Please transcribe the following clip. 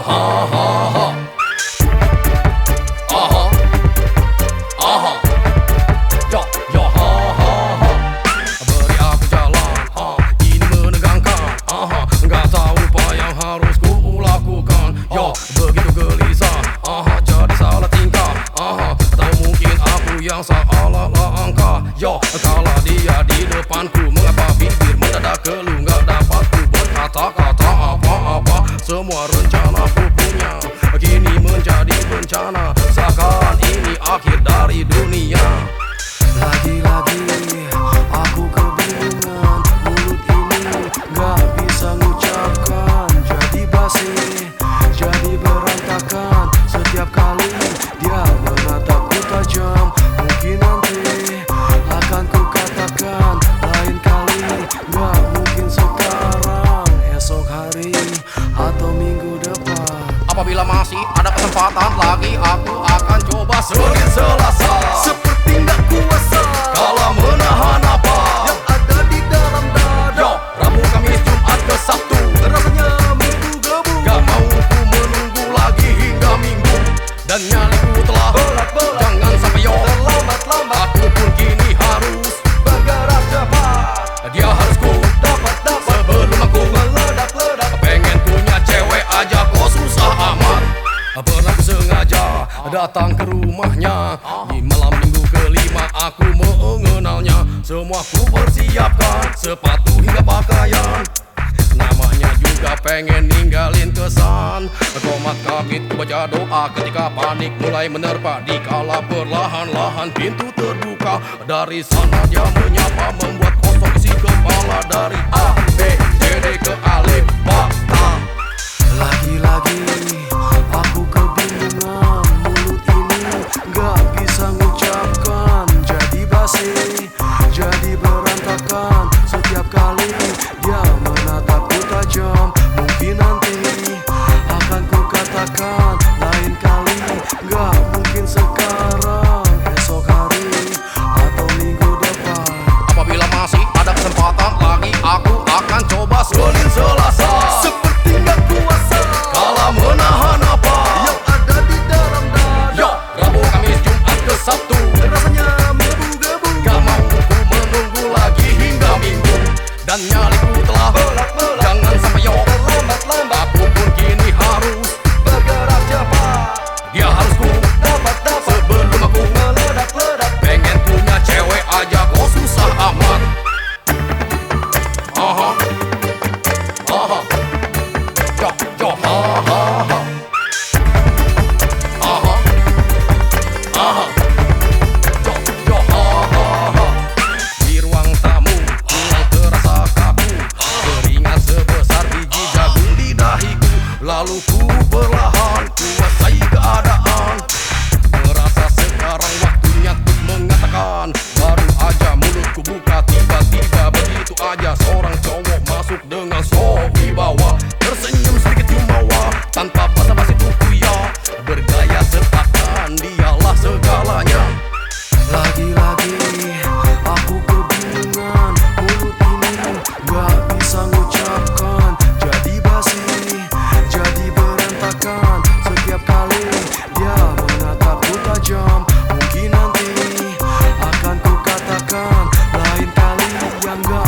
ha, ha, ha. Aha. Aha. Yo, yo, ha, ha, ha. Beri aku jalan, ha. Ini menegangkan, aha. Tahu apa yang harus ku lakukan. Yo, begitu gelisah, aha. Jadi salah tingkah, aha. Atau mungkin aku yang salah langkah. Yo, kala dia di depanku, hari atau minggu depan. Apabila masih ada kesempatan lagi Aku akan coba Senin Selasa. Seperti gak kuasa. Kalau menahan apa? Yang ada di dalam dada. Yo, Rabu, Kamis, Jumat ke Sabtu. Rasanya menggebu-gebu Gak mau ku menunggu lagi hingga minggu. Dan nyaliku telah Bolak-bolak. Jangan sampai yo. Terlambat-lambat Aku datang ke rumahnya. Di malam minggu kelima aku mengenalnya. Semua ku persiapkan Sepatu hingga pakaian. Namanya juga pengen ninggalin kesan. Komat kaget baca doa Ketika panik mulai menerpa. Dikala perlahan-lahan pintu terbuka Dari sana dia menyapa Membuat kosong isi kepala Dari A, B, C, D ke Alif, Ta Lagi-lagi Setiap kali. Dia menatapku tajam Mungkin nanti akan ku katakan Jangan sampai yo Terlambat-lambat Lalu ku perlahan kuasai keadaan. Merasa sekarang waktunya untuk mengatakan Baru aja mulutku buka tiba-tiba begitu aja Seorang I'm gone.